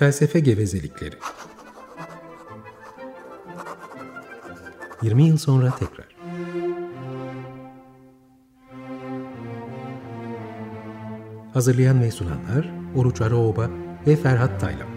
Felsefe gevezelikleri. 20 yıl sonra tekrar. Hazırlayan ve sunanlar Oruç Araoba ve Ferhat Taylan.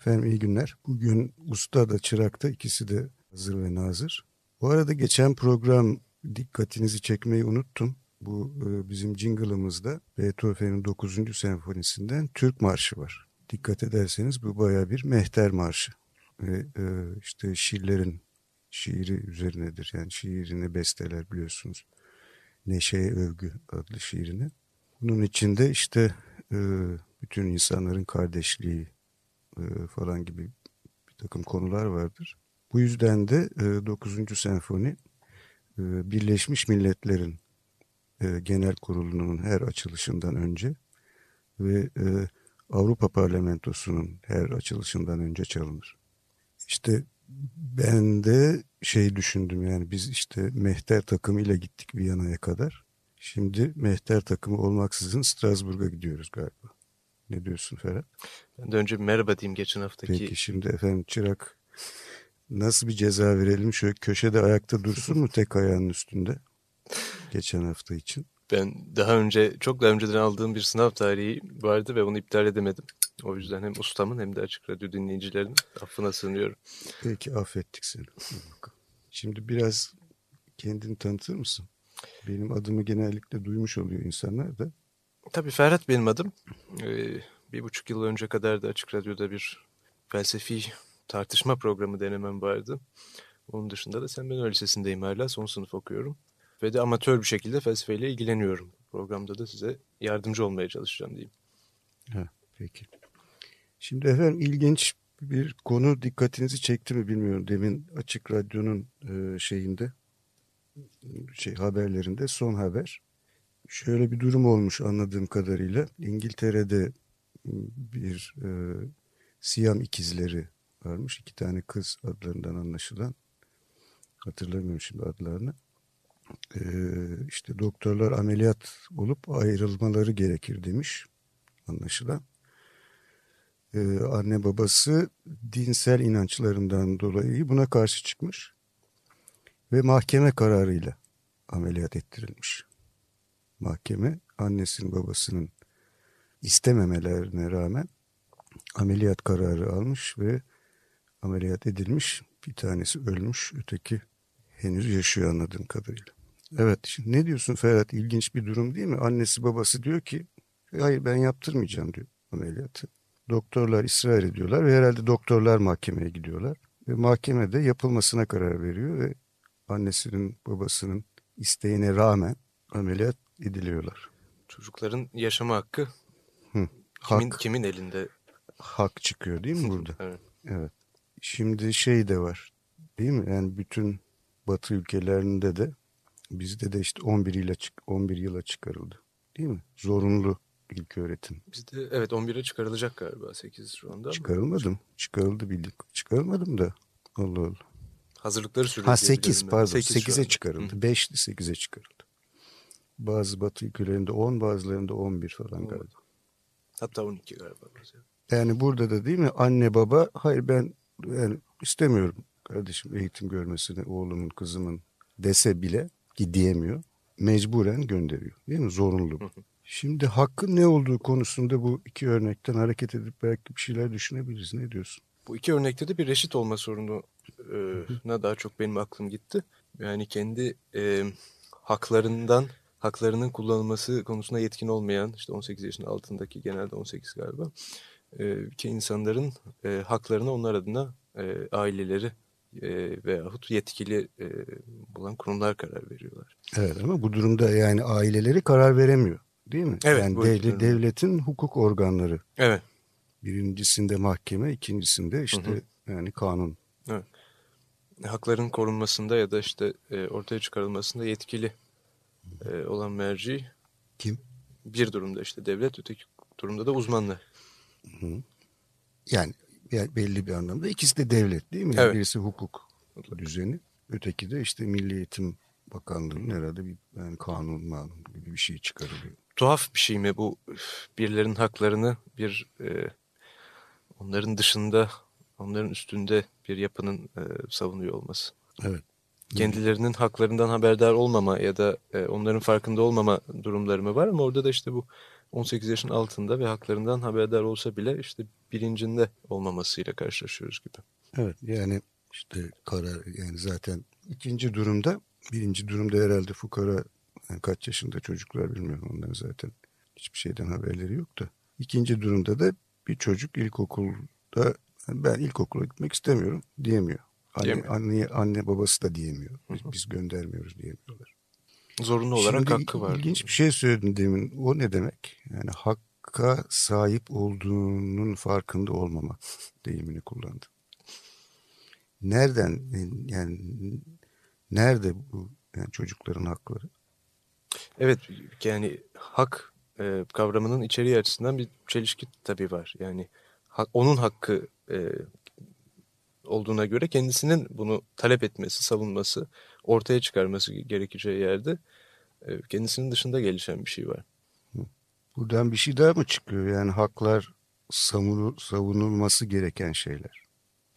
Efendim iyi günler. Bugün usta da çırak da ikisi de hazır ve nazır. Bu arada geçen program dikkatinizi çekmeyi unuttum. Bu e, bizim jingle'ımızda Beethoven'in 9. senfonisinden Türk Marşı var. Dikkat ederseniz bu baya bir mehter marşı. Ve e, işte Şiirlerin şiiri üzerinedir. Yani şiirini besteler biliyorsunuz. Neşeye Övgü adlı şiirini. Bunun içinde işte e, bütün insanların kardeşliği falan gibi bir takım konular vardır. Bu yüzden de e, 9. senfoni Birleşmiş Milletler'in e, genel kurulunun her açılışından önce ve e, Avrupa Parlamentosu'nun her açılışından önce çalınır. İşte ben de şey düşündüm yani biz işte mehter takımıyla gittik Viyana'ya kadar. Şimdi mehter takımı olmaksızın Strasbourg'a gidiyoruz galiba. Ne diyorsun Ferhat? Ben de önce bir merhaba diyeyim geçen haftaki. Peki şimdi efendim Çırak nasıl bir ceza verelim? Şöyle köşede ayakta dursun mu tek ayağının üstünde? Geçen hafta için. Ben daha önce çok daha önceden aldığım bir sınav tarihi vardı ve onu iptal edemedim. O yüzden hem ustamın hem de Açık Radyo dinleyicilerinin affına sığınıyorum. Peki affettik seni. Şimdi biraz kendini tanıtır mısın? Benim adımı genellikle duymuş oluyor insanlar da. Tabii Ferhat benim adım. Ee, bir buçuk yıl önce kadar da Açık Radyo'da bir felsefi tartışma programı denemem vardı. Onun dışında da Sen Ben Lisesi'ndeyim hala. Son sınıf okuyorum. Ve de amatör bir şekilde felsefeyle ilgileniyorum. Programda da size yardımcı olmaya çalışacağım diyeyim. Ha, peki. Şimdi efendim ilginç bir konu dikkatinizi çekti mi bilmiyorum. Demin Açık Radyo'nun e, şeyinde şey haberlerinde son haber. Şöyle bir durum olmuş anladığım kadarıyla. İngiltere'de bir e, Siyam ikizleri varmış. iki tane kız adlarından anlaşılan. Hatırlamıyorum şimdi adlarını. E, işte doktorlar ameliyat olup ayrılmaları gerekir demiş anlaşılan. Ee, anne babası dinsel inançlarından dolayı buna karşı çıkmış ve mahkeme kararıyla ameliyat ettirilmiş. Mahkeme annesinin babasının istememelerine rağmen ameliyat kararı almış ve ameliyat edilmiş. Bir tanesi ölmüş, öteki henüz yaşıyor anladığım kadarıyla. Evet, şimdi ne diyorsun Ferhat? İlginç bir durum değil mi? Annesi babası diyor ki, hayır ben yaptırmayacağım diyor ameliyatı. Doktorlar ısrar ediyorlar ve herhalde doktorlar mahkemeye gidiyorlar. Ve mahkemede yapılmasına karar veriyor ve annesinin babasının isteğine rağmen ameliyat ediliyorlar. Çocukların yaşama hakkı Hı, kimin, hak. kimin elinde? Hak çıkıyor değil mi burada? Evet. Evet. Şimdi şey de var değil mi? Yani bütün batı ülkelerinde de bizde de işte 11 yıla, 11 yıla çıkarıldı. Değil mi? Zorunlu ilk öğretim. Bizde evet 11'e çıkarılacak galiba 8 şu anda. Çıkarılmadım. Çıkarıldı bildik. Çıkarılmadım da. Allah Allah. Hazırlıkları sürüyor. Ha diye 8 biliyorum ben. pardon. Sekiz şu 8'e anda. çıkarıldı. Hı. 5'li 8'e çıkarıldı. Bazı batı ülkelerinde 10 bazılarında 11 falan Evet. galiba. Hatta 12 galiba. Yani burada da değil mi anne baba hayır ben yani istemiyorum kardeşim eğitim görmesini oğlumun kızımın dese bile ki diyemiyor. Mecburen gönderiyor değil mi? Zorunlu. Şimdi hakkın ne olduğu konusunda bu iki örnekten hareket edip belki bir şeyler düşünebiliriz. Ne diyorsun? Bu iki örnekte de bir reşit olma sorununa daha çok benim aklım gitti. Yani kendi e, haklarından, haklarının kullanılması konusunda yetkin olmayan, işte 18 yaşın altındaki genelde 18 galiba, e, ki insanların e, haklarını onlar adına e, aileleri e, veyahut yetkili e, bulan kurumlar karar veriyorlar. Evet ama bu durumda yani aileleri karar veremiyor değil mi? Evet, yani bu devle- iktidarın- devletin hukuk organları. Evet. Birincisinde mahkeme, ikincisinde işte Hı yani kanun. hakların korunmasında ya da işte e, ortaya çıkarılmasında yetkili e, olan merci Kim? bir durumda işte devlet, öteki durumda da uzmanlar. Hı. Yani, belli bir anlamda ikisi de devlet değil mi? Evet. Birisi hukuk düzeni, öteki de işte milli eğitim Bakanlığı'nın herhalde bir yani kanun manun gibi bir şey çıkarılıyor. Tuhaf bir şey mi bu birilerinin haklarını bir e, onların dışında onların üstünde bir yapının e, savunuyor olması. Evet. Kendilerinin haklarından haberdar olmama ya da e, onların farkında olmama durumları mı var ama orada da işte bu 18 yaşın altında ve haklarından haberdar olsa bile işte bilincinde olmamasıyla karşılaşıyoruz gibi. Evet yani işte karar yani zaten ikinci durumda birinci durumda herhalde fukara yani kaç yaşında çocuklar bilmiyorum onların zaten hiçbir şeyden haberleri yok da. İkinci durumda da bir çocuk ilkokulda ben ilkokula gitmek istemiyorum diyemiyor. Anne, anne, anne babası da diyemiyor. Biz, biz göndermiyoruz diyemiyorlar. Zorunlu olarak Şimdi hakkı var. İlginç bir şey söyledin demin. O ne demek? Yani hakka sahip olduğunun farkında olmamak deyimini kullandı. Nereden yani nerede bu yani çocukların hakları? Evet yani hak e, kavramının içeriği açısından bir çelişki tabii var. Yani ha, onun hakkı e, olduğuna göre kendisinin bunu talep etmesi, savunması, ortaya çıkarması gerekeceği yerde e, kendisinin dışında gelişen bir şey var. Buradan bir şey daha mı çıkıyor? Yani haklar savunulması gereken şeyler.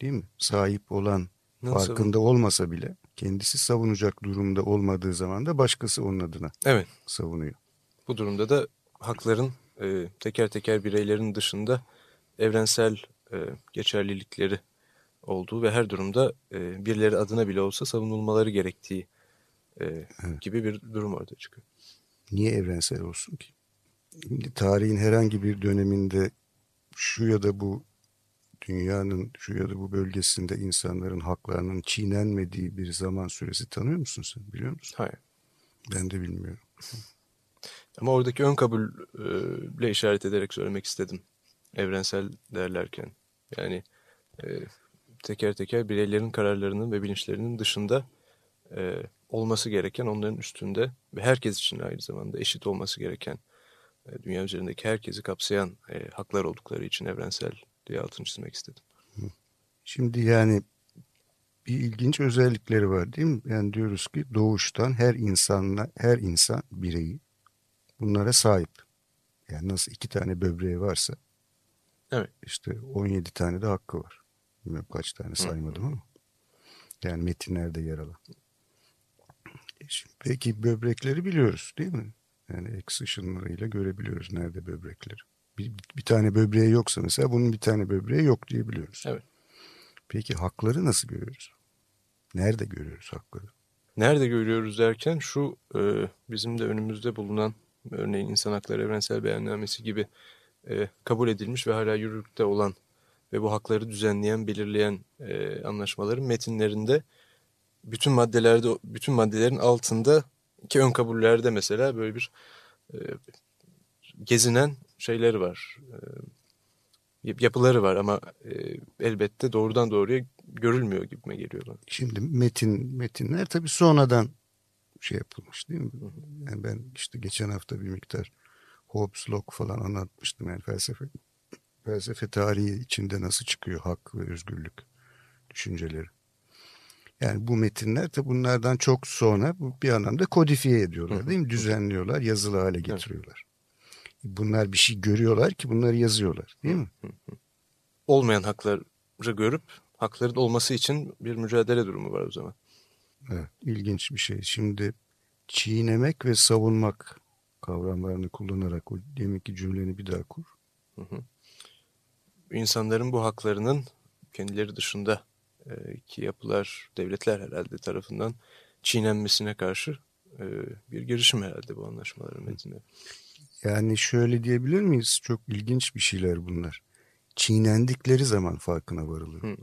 Değil mi? Sahip olan Nasıl farkında savun? olmasa bile kendisi savunacak durumda olmadığı zaman da başkası onun adına evet. savunuyor. Bu durumda da hakların e, teker teker bireylerin dışında evrensel e, geçerlilikleri olduğu ve her durumda e, birileri adına bile olsa savunulmaları gerektiği e, evet. gibi bir durum ortaya çıkıyor. Niye evrensel olsun ki? Şimdi tarihin herhangi bir döneminde şu ya da bu dünyanın şu ya da bu bölgesinde insanların haklarının çiğnenmediği bir zaman süresi tanıyor musun sen? Biliyor musun? Hayır. Ben de bilmiyorum. Ama oradaki ön kabulle işaret ederek söylemek istedim. Evrensel derlerken. Yani e, teker teker bireylerin kararlarının ve bilinçlerinin dışında e, olması gereken, onların üstünde ve herkes için aynı zamanda eşit olması gereken, e, dünya üzerindeki herkesi kapsayan e, haklar oldukları için evrensel diye altını çizmek istedim. Şimdi yani bir ilginç özellikleri var değil mi? Yani diyoruz ki doğuştan her insanla her insan bireyi bunlara sahip. Yani nasıl iki tane böbreği varsa evet. işte 17 tane de hakkı var. Bilmiyorum kaç tane saymadım ama. Yani metinlerde yer alan. E peki böbrekleri biliyoruz değil mi? Yani X ışınlarıyla görebiliyoruz nerede böbrekleri. Bir, bir tane böbreği yoksa mesela bunun bir tane böbreği yok diyebiliyoruz. Evet. Peki hakları nasıl görüyoruz? Nerede görüyoruz hakları? Nerede görüyoruz derken şu e, bizim de önümüzde bulunan örneğin İnsan Hakları Evrensel Beyannamesi gibi e, kabul edilmiş ve hala yürürlükte olan ve bu hakları düzenleyen, belirleyen e, anlaşmaların metinlerinde bütün maddelerde, bütün maddelerin altında ki ön kabullerde mesela böyle bir e, gezinen şeyleri var. E, yapıları var ama e, elbette doğrudan doğruya görülmüyor gibime geliyor bana. Şimdi metin metinler tabii sonradan şey yapılmış değil mi? Yani ben işte geçen hafta bir miktar Hobbes, Locke falan anlatmıştım yani felsefe felsefe tarihi içinde nasıl çıkıyor hak ve özgürlük düşünceleri. Yani bu metinler de bunlardan çok sonra bir anlamda kodifiye ediyorlar değil mi? Düzenliyorlar, yazılı hale getiriyorlar. Bunlar bir şey görüyorlar ki bunları yazıyorlar değil mi? Olmayan hakları görüp hakların olması için bir mücadele durumu var o zaman. Evet, ilginç bir şey. Şimdi çiğnemek ve savunmak kavramlarını kullanarak o deminki cümleni bir daha kur. Hı hı insanların bu haklarının kendileri dışında e, ki yapılar, devletler herhalde tarafından çiğnenmesine karşı e, bir girişim herhalde bu anlaşmaların metninde. Yani şöyle diyebilir miyiz? Çok ilginç bir şeyler bunlar. Çiğnendikleri zaman farkına varılıyor. Hı.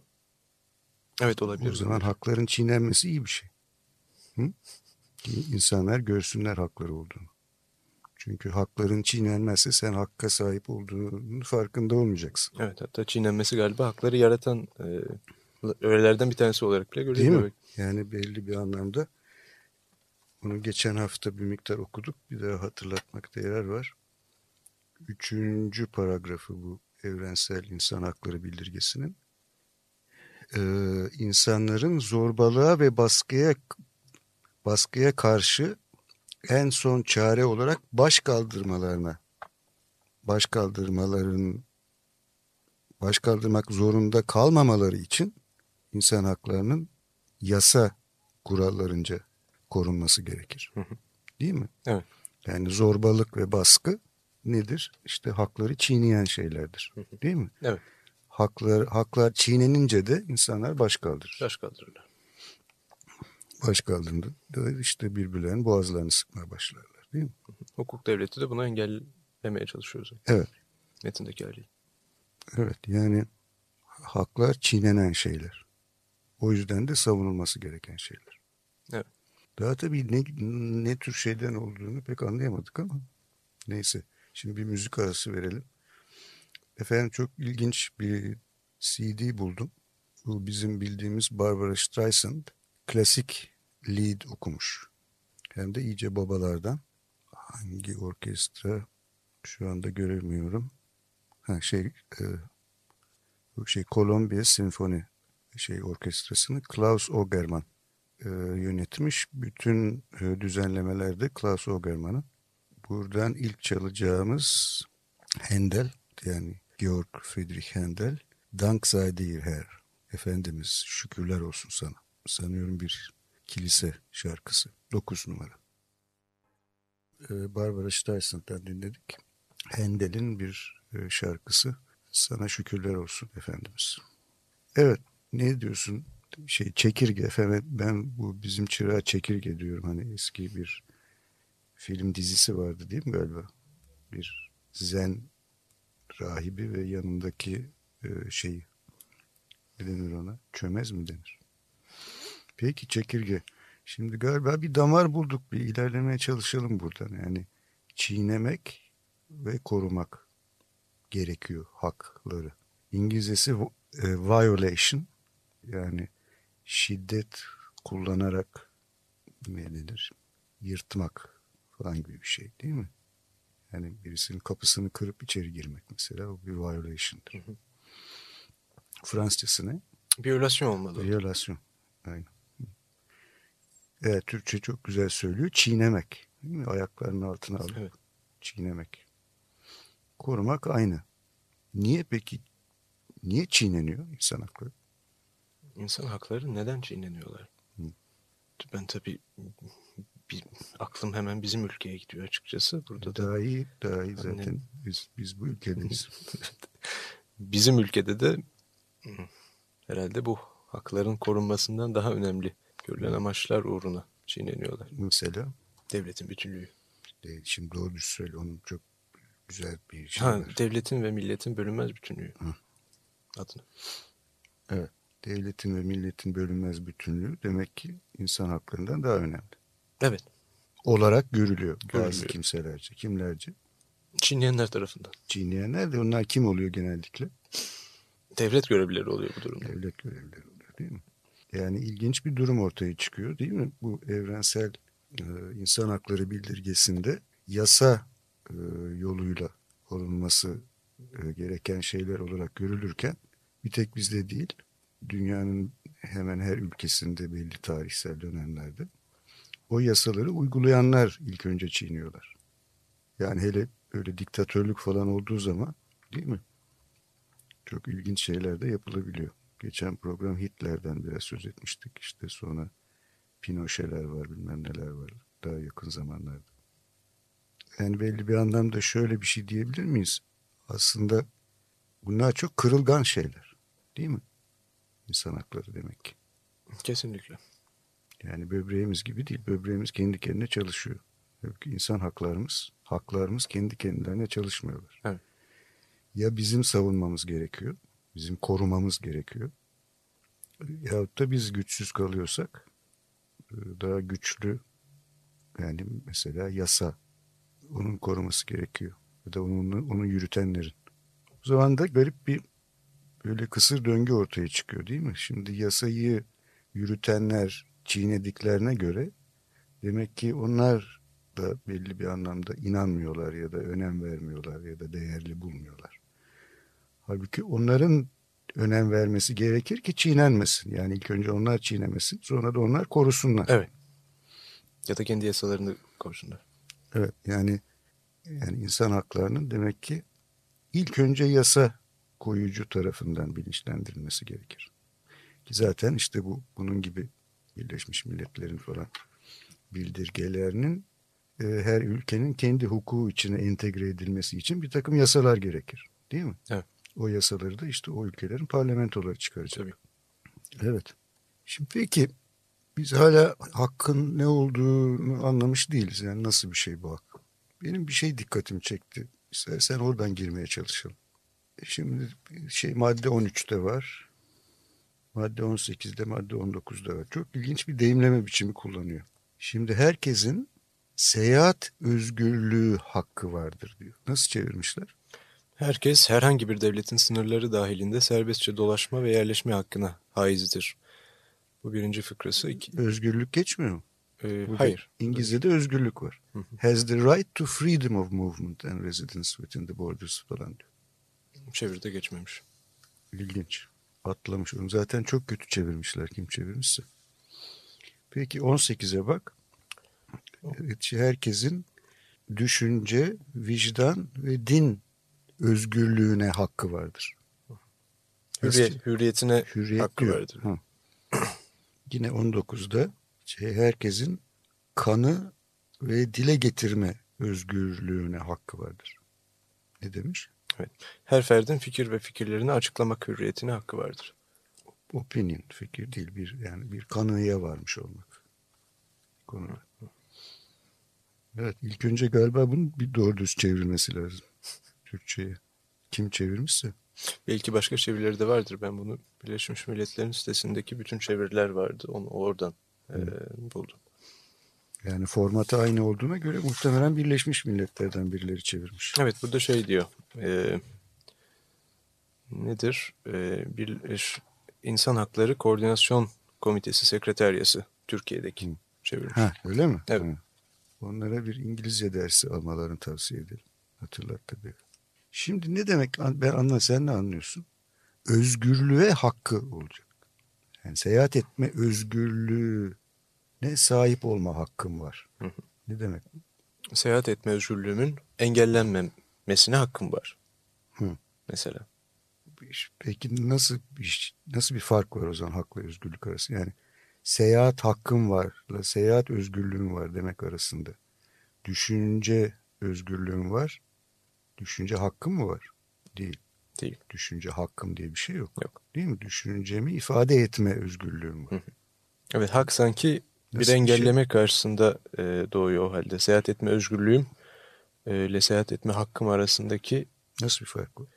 Evet olabilir. O zaman hakların çiğnenmesi iyi bir şey. Hı? İnsanlar görsünler hakları olduğunu. Çünkü hakların çiğnenmezse sen hakka sahip olduğunun farkında olmayacaksın. Evet hatta çiğnenmesi galiba hakları yaratan e, öğelerden bir tanesi olarak bile görülüyor. Değil mi? Yani belli bir anlamda bunu geçen hafta bir miktar okuduk. Bir daha hatırlatmakta yarar var. Üçüncü paragrafı bu evrensel insan hakları bildirgesinin. Ee, insanların zorbalığa ve baskıya baskıya karşı en son çare olarak baş kaldırmalarına baş kaldırmaların baş kaldırmak zorunda kalmamaları için insan haklarının yasa kurallarınca korunması gerekir. Değil mi? Evet. Yani zorbalık ve baskı nedir? İşte hakları çiğneyen şeylerdir. Değil mi? Evet. Haklar, haklar çiğnenince de insanlar baş kaldırır. Baş kaldırırlar. Baş kaldırınca da işte birbirlerinin boğazlarını sıkmaya başlarlar. Değil mi? Hukuk devleti de bunu engellemeye çalışıyor zaten. Evet. Metindeki haliyle. Evet yani haklar çiğnenen şeyler. O yüzden de savunulması gereken şeyler. Evet. Daha tabii ne, ne tür şeyden olduğunu pek anlayamadık ama neyse. Şimdi bir müzik arası verelim. Efendim çok ilginç bir CD buldum. Bu bizim bildiğimiz Barbara Streisand klasik lead okumuş. Hem de iyice babalardan. Hangi orkestra şu anda göremiyorum. Ha şey e, şey Kolombiya Sinfoni şey orkestrasını Klaus Ogerman e, yönetmiş. Bütün e, düzenlemelerde Klaus Ogerman'ın. Buradan ilk çalacağımız Handel yani Georg Friedrich Handel Dank sei dir Herr Efendimiz şükürler olsun sana. Sanıyorum bir kilise şarkısı. 9 numara. Ee, Barbara Streisand'dan dinledik. Handel'in bir e, şarkısı. Sana şükürler olsun Efendimiz. Evet ne diyorsun? Şey çekirge efendim ben bu bizim çırağa çekirge diyorum. Hani eski bir film dizisi vardı değil mi galiba? Bir zen rahibi ve yanındaki e, şeyi ne denir ona? Çömez mi denir? Peki çekirge. Şimdi galiba bir damar bulduk. Bir ilerlemeye çalışalım buradan. Yani çiğnemek ve korumak gerekiyor hakları. İngilizcesi e, violation yani şiddet kullanarak ne denir? Yırtmak falan gibi bir şey değil mi? Yani birisinin kapısını kırıp içeri girmek mesela o bir violation'dır. Hı hı. Fransızcası ne? Viyolasyon olmalı. Viyolasyon. Aynen. Evet, Türkçe çok güzel söylüyor. Çiğnemek. Değil mi? Ayaklarının altına alıp evet. çiğnemek. Korumak aynı. Niye peki? Niye çiğneniyor insan hakları? İnsan hakları neden çiğneniyorlar? Hı. Ben tabii bir, aklım hemen bizim ülkeye gidiyor açıkçası. Burada daha da, iyi, daha iyi zaten. Hani, biz, biz bu ülkedeyiz. bizim ülkede de herhalde bu hakların korunmasından daha önemli görülen amaçlar uğruna çiğneniyorlar. Mesela? Devletin bütünlüğü. Değil, şimdi doğru düz söyle. Onun çok güzel bir şey ha, var. Devletin ve milletin bölünmez bütünlüğü. Hı. Adını. Evet. Devletin ve milletin bölünmez bütünlüğü demek ki insan haklarından daha önemli. Evet. Olarak görülüyor, görülüyor. bazı kimselerce. Kimlerce? Çiğneyenler tarafından. Çiğneyenler de onlar kim oluyor genellikle? Devlet görevlileri oluyor bu durumda. Devlet görevlileri oluyor değil mi? Yani ilginç bir durum ortaya çıkıyor değil mi? Bu evrensel e, insan hakları bildirgesinde yasa e, yoluyla korunması e, gereken şeyler olarak görülürken bir tek bizde değil, dünyanın hemen her ülkesinde belli tarihsel dönemlerde o yasaları uygulayanlar ilk önce çiğniyorlar. Yani hele öyle diktatörlük falan olduğu zaman değil mi? Çok ilginç şeyler de yapılabiliyor. Geçen program Hitler'den biraz söz etmiştik. İşte sonra Pinochet'ler var bilmem neler var daha yakın zamanlarda. Yani belli bir anlamda şöyle bir şey diyebilir miyiz? Aslında bunlar çok kırılgan şeyler değil mi? İnsan hakları demek ki. Kesinlikle. Yani böbreğimiz gibi değil. Böbreğimiz kendi kendine çalışıyor. Halbuki insan haklarımız, haklarımız kendi kendilerine çalışmıyorlar. Evet. Ya bizim savunmamız gerekiyor, bizim korumamız gerekiyor. Yahut da biz güçsüz kalıyorsak e, daha güçlü yani mesela yasa onun koruması gerekiyor. Ya da onu, onu yürütenlerin. O zaman da garip bir böyle kısır döngü ortaya çıkıyor değil mi? Şimdi yasayı yürütenler çiğnediklerine göre demek ki onlar da belli bir anlamda inanmıyorlar ya da önem vermiyorlar ya da değerli bulmuyorlar. Halbuki onların önem vermesi gerekir ki çiğnenmesin. Yani ilk önce onlar çiğnemesin sonra da onlar korusunlar. Evet. Ya da kendi yasalarını koysunlar. Evet yani yani insan haklarının demek ki ilk önce yasa koyucu tarafından bilinçlendirilmesi gerekir. Ki zaten işte bu bunun gibi Birleşmiş Milletler'in falan bildirgelerinin e, her ülkenin kendi hukuku içine entegre edilmesi için bir takım yasalar gerekir. Değil mi? Evet. O yasaları da işte o ülkelerin parlamentoları çıkaracak. Tabii. Evet. Şimdi peki biz hala hakkın ne olduğunu anlamış değiliz. Yani nasıl bir şey bu hak? Benim bir şey dikkatimi çekti. İstersen oradan girmeye çalışalım. E Şimdi şey madde 13'te var. Madde 18'de, madde 19'da var. Çok ilginç bir deyimleme biçimi kullanıyor. Şimdi herkesin seyahat özgürlüğü hakkı vardır diyor. Nasıl çevirmişler? Herkes herhangi bir devletin sınırları dahilinde serbestçe dolaşma ve yerleşme hakkına haizdir. Bu birinci fıkrası. İki, Özgürlük geçmiyor mu? e, Burada hayır. İngilizce'de özgürlük var. Hı hı. Has the right to freedom of movement and residence within the borders falan diyor. Çeviride geçmemiş. İlginç. Atlamış onu. Zaten çok kötü çevirmişler kim çevirmişse. Peki 18'e bak. Evet, herkesin düşünce, vicdan ve din özgürlüğüne hakkı vardır. Hürriyet, hürriyetine Hürriyet hakkı diyor. vardır. Ha. Yine 19'da şey, herkesin kanı ve dile getirme özgürlüğüne hakkı vardır. Ne demiş? Her ferdin fikir ve fikirlerini açıklamak hürriyetine hakkı vardır. Opinion, fikir değil bir yani bir kanıya varmış olmak. Konuda. Evet ilk önce galiba bunun bir doğru düz çevrilmesi lazım Türkçe'ye. Kim çevirmişse. Belki başka çevirileri de vardır. Ben bunu Birleşmiş Milletler'in sitesindeki bütün çeviriler vardı. Onu oradan e, buldum. Yani formatı aynı olduğuna göre muhtemelen Birleşmiş Milletler'den birileri çevirmiş. Evet burada şey diyor. e, nedir? E, bir İnsan Hakları Koordinasyon Komitesi Sekreteryası Türkiye'deki Hı. çevirmiş. Ha öyle mi? Evet. Ha. Onlara bir İngilizce dersi almalarını tavsiye ederim. Hatırlat tabii. Şimdi ne demek ben anla sen ne anlıyorsun? Özgürlüğe hakkı olacak. Yani seyahat etme özgürlüğü ne sahip olma hakkım var. Hı hı. Ne demek? Seyahat etme özgürlüğümün engellenmemesine hakkım var. Hı. Mesela. Peki nasıl bir, nasıl bir fark var o zaman hakla özgürlük arası? Yani seyahat hakkım varla seyahat özgürlüğüm var demek arasında. Düşünce özgürlüğüm var. Düşünce hakkım mı var? Değil. Değil. Düşünce hakkım diye bir şey yok. Yok. Değil mi? Düşüncemi ifade etme özgürlüğüm var. Hı. Evet hak sanki Nasıl bir bir şey? engelleme karşısında e, doğuyor o halde. Seyahat etme özgürlüğüm e, ile seyahat etme hakkım arasındaki Nasıl bir fark var?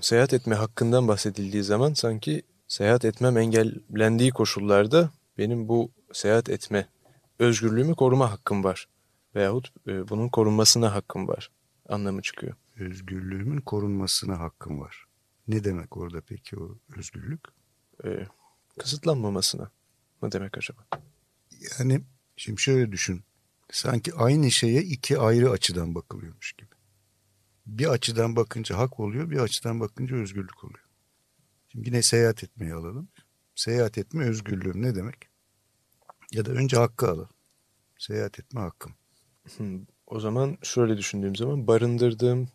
seyahat etme hakkından bahsedildiği zaman sanki seyahat etmem engellendiği koşullarda benim bu seyahat etme özgürlüğümü koruma hakkım var. Veyahut e, bunun korunmasına hakkım var anlamı çıkıyor. Özgürlüğümün korunmasına hakkım var. Ne demek orada peki o özgürlük? E, kısıtlanmamasına mı demek acaba? Yani şimdi şöyle düşün. Sanki aynı şeye iki ayrı açıdan bakılıyormuş gibi. Bir açıdan bakınca hak oluyor, bir açıdan bakınca özgürlük oluyor. Şimdi yine seyahat etmeyi alalım. Seyahat etme özgürlüğüm ne demek? Ya da önce hakkı alalım. Seyahat etme hakkım. O zaman şöyle düşündüğüm zaman barındırdığım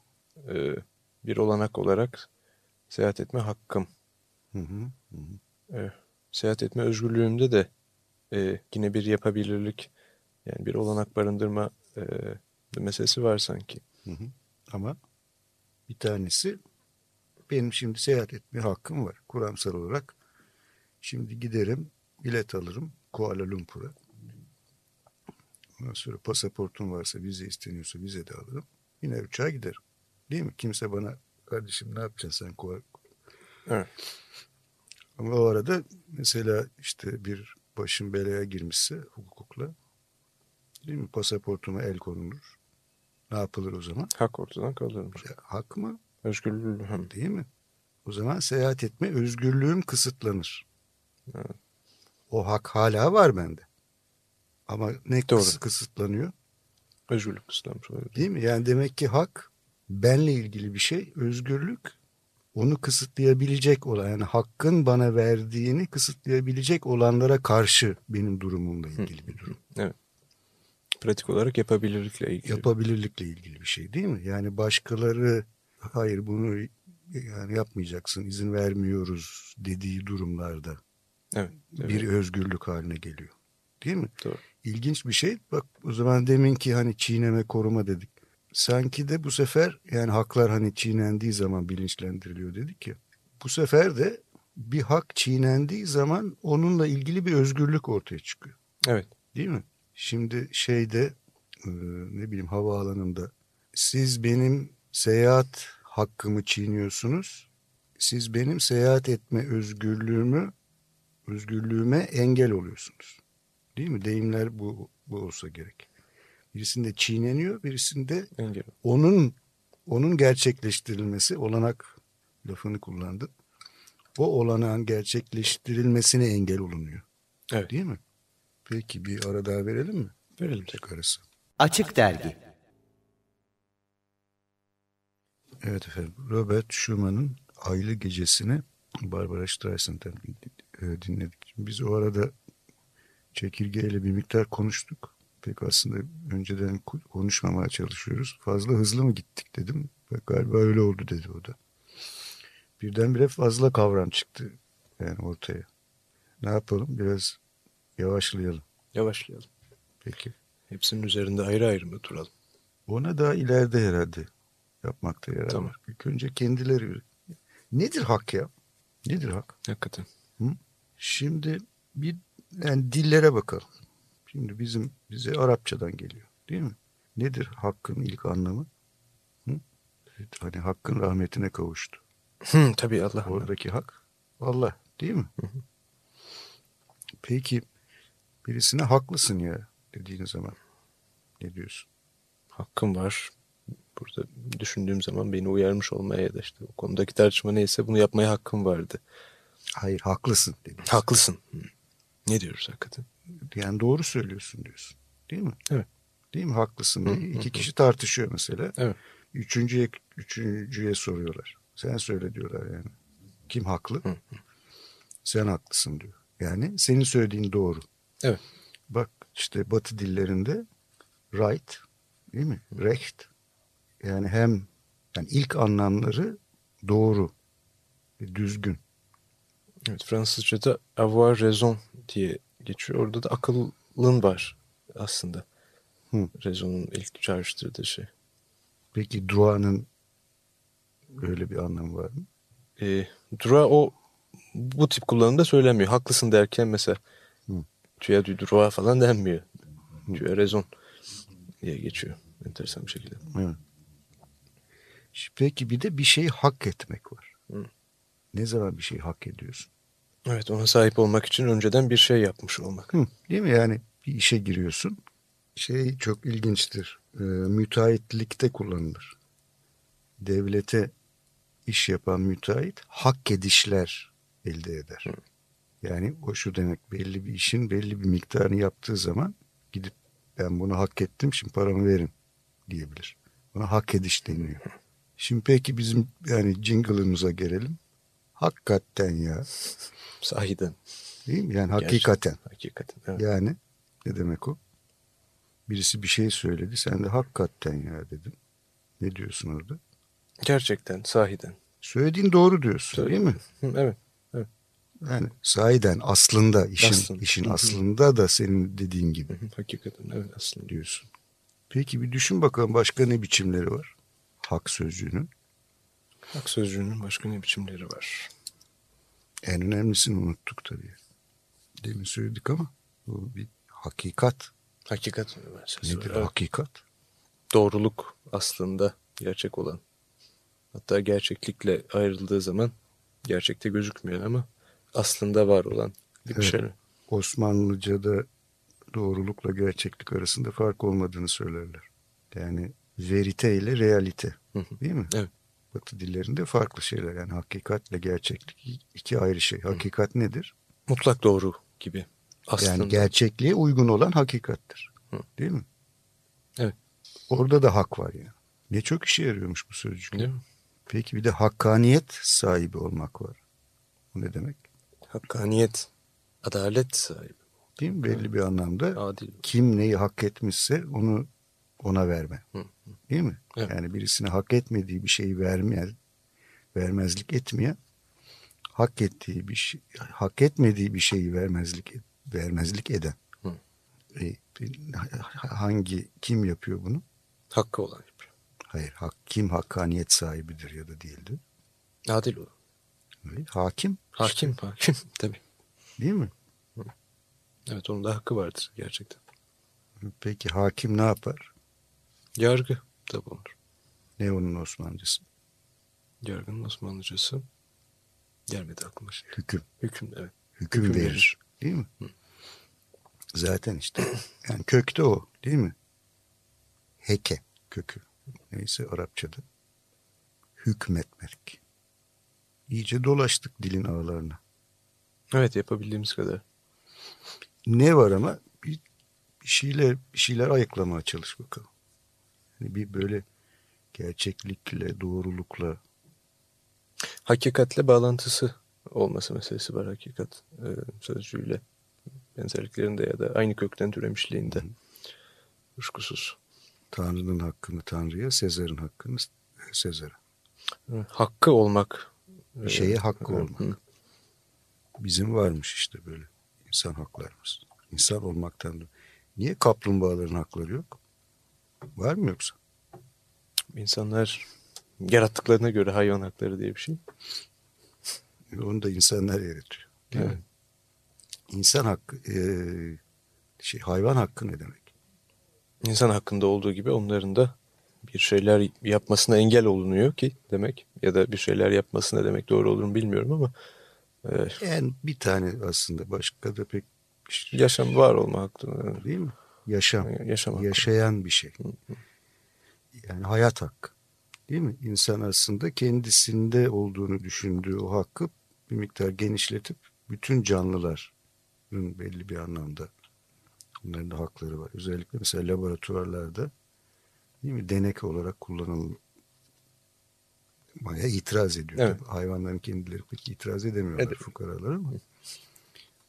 e, bir olanak olarak seyahat etme hakkım. Hı hı, hı. E, seyahat etme özgürlüğümde de e, yine bir yapabilirlik yani bir olanak barındırma e, bir meselesi var sanki. Hı hı. Ama bir tanesi benim şimdi seyahat etme hakkım var. Kuramsal olarak şimdi giderim bilet alırım Kuala Lumpur'a. Ondan sonra pasaportum varsa vize isteniyorsa vize de alırım. Yine uçağa giderim. Değil mi? Kimse bana kardeşim ne yapacaksın sen Evet. Ama o arada mesela işte bir başım belaya girmişse hukukla değil mi? Pasaportuma el konulur. Ne yapılır o zaman? Hak ortadan kaldırılmış. Ya, hak mı? Özgürlüğüm Değil mi? O zaman seyahat etme özgürlüğüm kısıtlanır. Evet. O hak hala var bende. Ama ne Doğru. kıs- kısıtlanıyor? özgürlük kısıtlanmış olabilir. Değil mi? Yani demek ki hak benle ilgili bir şey, özgürlük onu kısıtlayabilecek olan yani hakkın bana verdiğini kısıtlayabilecek olanlara karşı benim durumumla ilgili bir durum. Evet. Pratik olarak yapabilirlikle ilgili. Yapabilirlikle ilgili bir şey değil mi? Yani başkaları hayır bunu yani yapmayacaksın izin vermiyoruz dediği durumlarda evet, evet. bir özgürlük haline geliyor. Değil mi? Doğru. İlginç bir şey. Bak o zaman deminki hani çiğneme koruma dedik. Sanki de bu sefer yani haklar hani çiğnendiği zaman bilinçlendiriliyor dedik ya. Bu sefer de bir hak çiğnendiği zaman onunla ilgili bir özgürlük ortaya çıkıyor. Evet. Değil mi? Şimdi şeyde e, ne bileyim havaalanında siz benim seyahat hakkımı çiğniyorsunuz. Siz benim seyahat etme özgürlüğümü özgürlüğüme engel oluyorsunuz. Değil mi? Deyimler bu, bu olsa gerek. Birisinde çiğneniyor, birisinde Engel. onun onun gerçekleştirilmesi, olanak lafını kullandı. O olanağın gerçekleştirilmesine engel olunuyor. Evet. Değil mi? Peki bir ara daha verelim mi? Verelim. Tek arası. Açık Dergi Evet efendim. Robert Schumann'ın Aylı Gecesi'ni Barbara Streisand'dan e, dinledik. Biz o arada çekirgeyle bir miktar konuştuk. Pek aslında önceden konuşmamaya çalışıyoruz. Fazla hızlı mı gittik dedim. Ve galiba öyle oldu dedi o da. Birdenbire fazla kavram çıktı yani ortaya. Ne yapalım? Biraz yavaşlayalım. Yavaşlayalım. Peki. Hepsinin üzerinde ayrı ayrı mı duralım? Ona daha ileride herhalde yapmakta yarar Tamam. var. İlk önce kendileri. Nedir hak ya? Nedir hak? Hakikaten. Şimdi bir yani dillere bakalım. Şimdi bizim bize Arapçadan geliyor değil mi? Nedir hakkın ilk anlamı? Hı? Hani hakkın rahmetine kavuştu. Hı, tabii Allah. Oradaki hak Allah değil mi? Peki birisine haklısın ya dediğin zaman ne diyorsun? Hakkım var. Burada düşündüğüm zaman beni uyarmış olmaya ya da işte o konudaki tartışma neyse bunu yapmaya hakkım vardı. Hayır haklısın dedi. Haklısın. Hı. Ne diyoruz hakikaten? Yani doğru söylüyorsun diyorsun. Değil mi? Evet. Değil mi? Haklısın. Hı, İki hı, kişi tartışıyor mesela. Evet. Üçüncüye, üçüncüye soruyorlar. Sen söyle diyorlar yani. Kim haklı? Hı, Sen haklısın diyor. Yani senin söylediğin doğru. Evet. Bak işte batı dillerinde right değil mi? Recht. Yani hem yani ilk anlamları doğru ve düzgün. Evet, Fransızca'da avoir raison diye geçiyor. Orada da akıllın var aslında. Hı. Raison'un ilk çağrıştırdığı şey. Peki duanın öyle bir anlamı var mı? E, Dura o bu tip kullanımda söylemiyor. Haklısın derken mesela Hı. tu as du droit falan denmiyor. Tu as raison diye geçiyor. Enteresan bir şekilde. Evet. Peki bir de bir şeyi hak etmek var. Hı. Ne zaman bir şeyi hak ediyorsun? Evet ona sahip olmak için önceden bir şey yapmış olmak. Hı, değil mi? Yani bir işe giriyorsun. Şey çok ilginçtir. E, müteahhitlikte kullanılır. Devlete iş yapan müteahhit hak edişler elde eder. Yani o şu demek belli bir işin belli bir miktarını yaptığı zaman gidip ben bunu hak ettim şimdi paramı verin diyebilir. Buna hak ediş deniyor. Şimdi peki bizim yani jingle'ımıza gelelim. Hakikaten ya. Sahiden. Değil mi? Yani Gerçekten. hakikaten. Hakikaten. Evet. Yani ne demek o? Birisi bir şey söyledi. Sen de hakikaten ya dedim. Ne diyorsun orada? Gerçekten. Sahiden. Söylediğin doğru diyorsun değil mi? Hı, evet. Yani sahiden aslında işin Aslında. işin aslında da senin dediğin gibi Hakikaten. Evet aslında. diyorsun. Peki bir düşün bakalım başka ne biçimleri var? Hak sözcüğünün. Hak sözcüğünün başka ne biçimleri var? En önemlisini unuttuk tabii. Demin söyledik ama bu bir hakikat. Hakikat üniversitesi Nedir. Evet. hakikat? Doğruluk aslında gerçek olan. Hatta gerçeklikle ayrıldığı zaman gerçekte gözükmüyor ama aslında var olan gibi Evet. şeyler. Osmanlıca'da doğrulukla gerçeklik arasında fark olmadığını söylerler. Yani verite ile realite Hı hı. değil mi? Evet. Batı dillerinde farklı şeyler yani hakikatle gerçeklik iki ayrı şey. Hakikat nedir? Mutlak doğru gibi. Aslında. Yani gerçekliğe uygun olan hakikattir. Hı. Değil mi? Evet. Orada da hak var yani. Ne çok işe yarıyormuş bu sözcük. Değil mi? Peki bir de hakkaniyet sahibi olmak var. Bu ne demek? Hakkaniyet, adalet sahibi. Değil mi? Belli bir anlamda Adil. kim neyi hak etmişse onu ona verme. Hı, Değil mi? Evet. Yani birisine hak etmediği bir şeyi vermeyen, vermezlik etmeyen, hak ettiği bir şey, hak etmediği bir şeyi vermezlik vermezlik eden. Hı. E, hangi kim yapıyor bunu? Hakkı olan yapıyor. Hayır, hak, kim hakkaniyet sahibidir ya da değildir? Adil olan. Öyle, Hakim, Hakim, hakim. Tabii. değil mi? Evet onun da hakkı vardır gerçekten. Peki hakim ne yapar? Yargı da bulunur. Ne onun Osmancısı? Yargının Osmanlıcası gelmedi aklıma şey. Hüküm. Hüküm evet. Hüküm, Hüküm verir. verir. Değil mi? Zaten işte yani kökte o değil mi? Heke kökü. Neyse Arapçada. Hükmetmek. İyice dolaştık dilin ağlarına. Evet yapabildiğimiz kadar. Ne var ama bir, bir şeyler bir şeyler ayıklamaya çalış bakalım. Yani bir böyle gerçeklikle, doğrulukla Hakikatle bağlantısı olması meselesi var hakikat e, sözcüğüyle. Benzerliklerinde ya da aynı kökten türemişliğinde. Kuşkusuz. Tanrı'nın hakkını Tanrı'ya, Sezar'ın hakkını Sezar'a. Evet, Hakkı olmak. Bir şeye hakkı olmak. hı. Bizim varmış işte böyle insan haklarımız. İnsan olmaktan. Niye kaplumbağaların hakları yok? Var mı yoksa? İnsanlar yarattıklarına göre hayvan hakları diye bir şey. Onu da insanlar yaratıyor. Değil Evet. mi? İnsan hakkı, eee, şey hayvan hakkı ne demek? İnsan hakkında olduğu gibi onların da bir şeyler yapmasına engel olunuyor ki demek ya da bir şeyler yapması ne demek doğru olur mu bilmiyorum ama e, Yani bir tane aslında başka da pek yaşam var olma hakkı değil mi? Yaşam. yaşam hakkı. Yaşayan bir şey. Yani hayat hakkı. Değil mi? İnsan aslında kendisinde olduğunu düşündüğü o hakkı bir miktar genişletip bütün canlıların belli bir anlamda onların da hakları var. Özellikle mesela laboratuvarlarda değil mi? Denek olarak kullanılmaya itiraz ediyor. Evet. Tabii Hayvanların kendileri pek itiraz edemiyorlar Edemiyor. fukaralar ama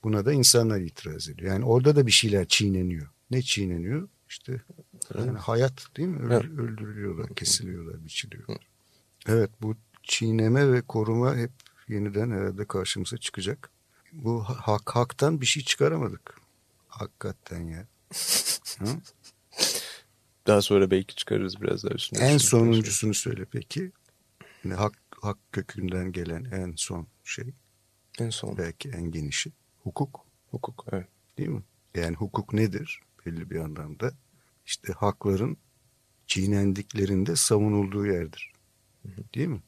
buna da insanlar itiraz ediyor. Yani orada da bir şeyler çiğneniyor. Ne çiğneniyor? İşte yani hayat değil mi? Öl- Evet. öldürülüyorlar, kesiliyorlar, biçiliyorlar. Evet bu çiğneme ve koruma hep yeniden herhalde karşımıza çıkacak. Bu ha- hak haktan bir şey çıkaramadık. Hakikaten ya. Hı? Daha sonra belki çıkarırız biraz daha üstüne. En sonuncusunu söyle peki. Yani hak, hak kökünden gelen en son şey En son belki en genişi hukuk hukuk. Evet. değil mi? Yani hukuk nedir belli bir anlamda? İşte hakların çiğnendiklerinde savunulduğu yerdir. Değil mi?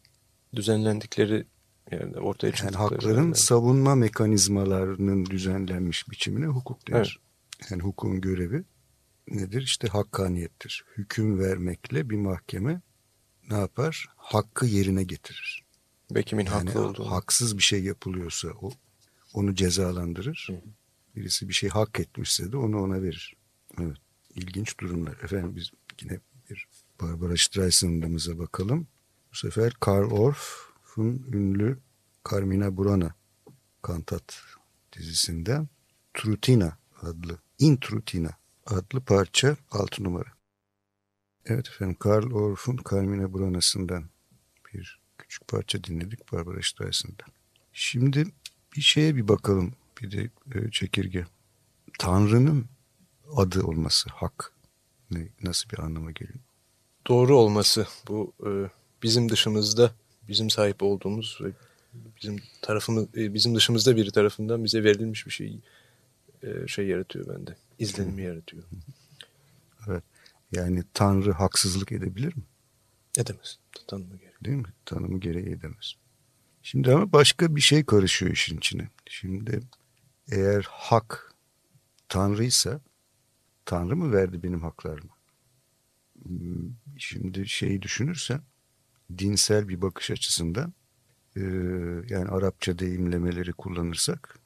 Düzenlendikleri yerde ortaya Yani çıktıkları. hakların yerler. savunma mekanizmalarının düzenlenmiş biçimine hukuk denir. Yani hukukun görevi nedir? İşte hakkaniyettir. Hüküm vermekle bir mahkeme ne yapar? Hakkı yerine getirir. Ve kimin Yani haklı olduğunu. haksız bir şey yapılıyorsa o onu cezalandırır. Hı. Birisi bir şey hak etmişse de onu ona verir. Evet. İlginç durumlar. Efendim biz yine bir Barbara Streisand'ımıza bakalım. Bu sefer Karl Orff'un ünlü Carmina Burana kantat dizisinden Trutina adlı, Intrutina adlı parça 6 numara. Evet efendim Karl Orff'un Carmina Burana'sından bir küçük parça dinledik Barbara Streisand'dan. Şimdi bir şeye bir bakalım bir de e, çekirge. Tanrı'nın adı olması hak ne, nasıl bir anlama geliyor? Doğru olması bu e, bizim dışımızda bizim sahip olduğumuz ve bizim tarafımız e, bizim dışımızda biri tarafından bize verilmiş bir şey e, şey yaratıyor bende. İzlenimi yaratıyor. Evet. Yani Tanrı haksızlık edebilir mi? Edemez. Tanımı gerek. Değil mi? Tanımı gereği edemez. Şimdi ama başka bir şey karışıyor işin içine. Şimdi eğer hak Tanrıysa Tanrı mı verdi benim haklarımı? Hmm, Şimdi şeyi düşünürsen dinsel bir bakış açısından e, yani Arapça deyimlemeleri kullanırsak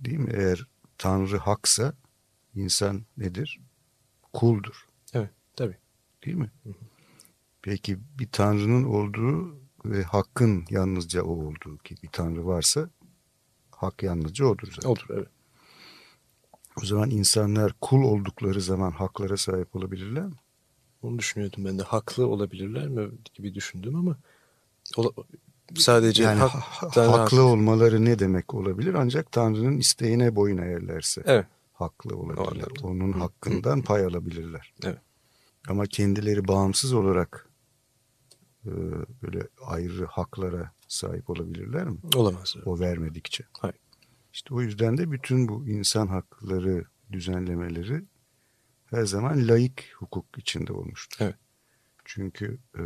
değil mi? Eğer Tanrı haksa insan nedir? Kuldur. Evet. Tabii. Değil mi? Peki bir tanrının olduğu ve hakkın yalnızca o olduğu ki bir tanrı varsa hak yalnızca odur zaten. Odur evet. O zaman insanlar kul oldukları zaman haklara sahip olabilirler mi? Onu düşünüyordum ben de. Haklı olabilirler mi gibi düşündüm ama ola, sadece yani hak, ha- haklı hak- olmaları ne demek olabilir? Ancak Tanrı'nın isteğine boyun eğerlerse Evet. haklı olabilirler. Onun hakkından pay alabilirler. Evet. Ama kendileri bağımsız olarak e, böyle ayrı haklara sahip olabilirler mi? Olamaz. O vermedikçe. Hayır. İşte o yüzden de bütün bu insan hakları düzenlemeleri her zaman laik hukuk içinde olmuştur. Evet. Çünkü e,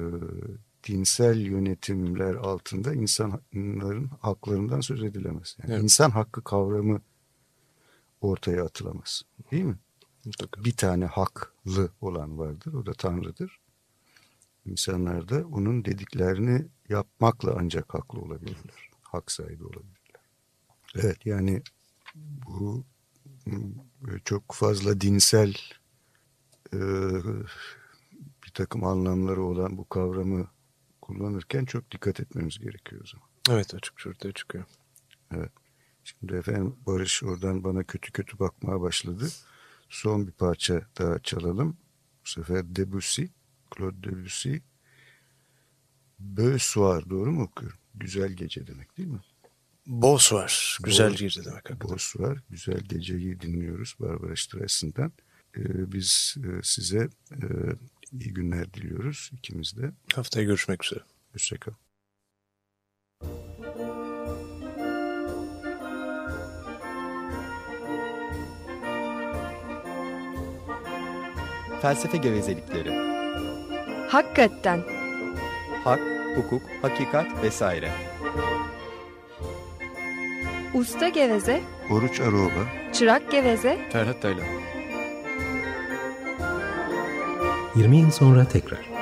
dinsel yönetimler altında insanların haklarından söz edilemez. Yani Evet. İnsan hakkı kavramı ortaya atılamaz. Değil mi? Mutlaka. Bir tane haklı olan vardır. O da Tanrı'dır. İnsanlar da onun dediklerini yapmakla ancak haklı olabilirler. Hak sahibi olabilirler. Evet yani bu m, çok fazla dinsel e, bir takım anlamları olan bu kavramı kullanırken çok dikkat etmemiz gerekiyor o zaman. Evet açık ortaya çıkıyor. Şimdi efendim Barış oradan bana kötü kötü bakmaya başladı. Son bir parça daha çalalım. Bu sefer Debussy, Claude Debussy. Beau soir doğru mu okuyorum? Güzel gece demek değil mi? Boz var. Güzel Boz- gece demek hakikaten. Beau soir, güzel geceyi dinliyoruz Barbara Streisand'dan. Ee, biz e, size e, iyi günler diliyoruz ikimiz de. Haftaya görüşmek üzere. Hoşçakalın. Felsefe gevezelikleri. Hakikaten. Hak, hukuk, hakikat vesaire. Usta geveze, Oruç Aroğla, çırak geveze, Ferhat Taylan. 20 yıl sonra tekrar.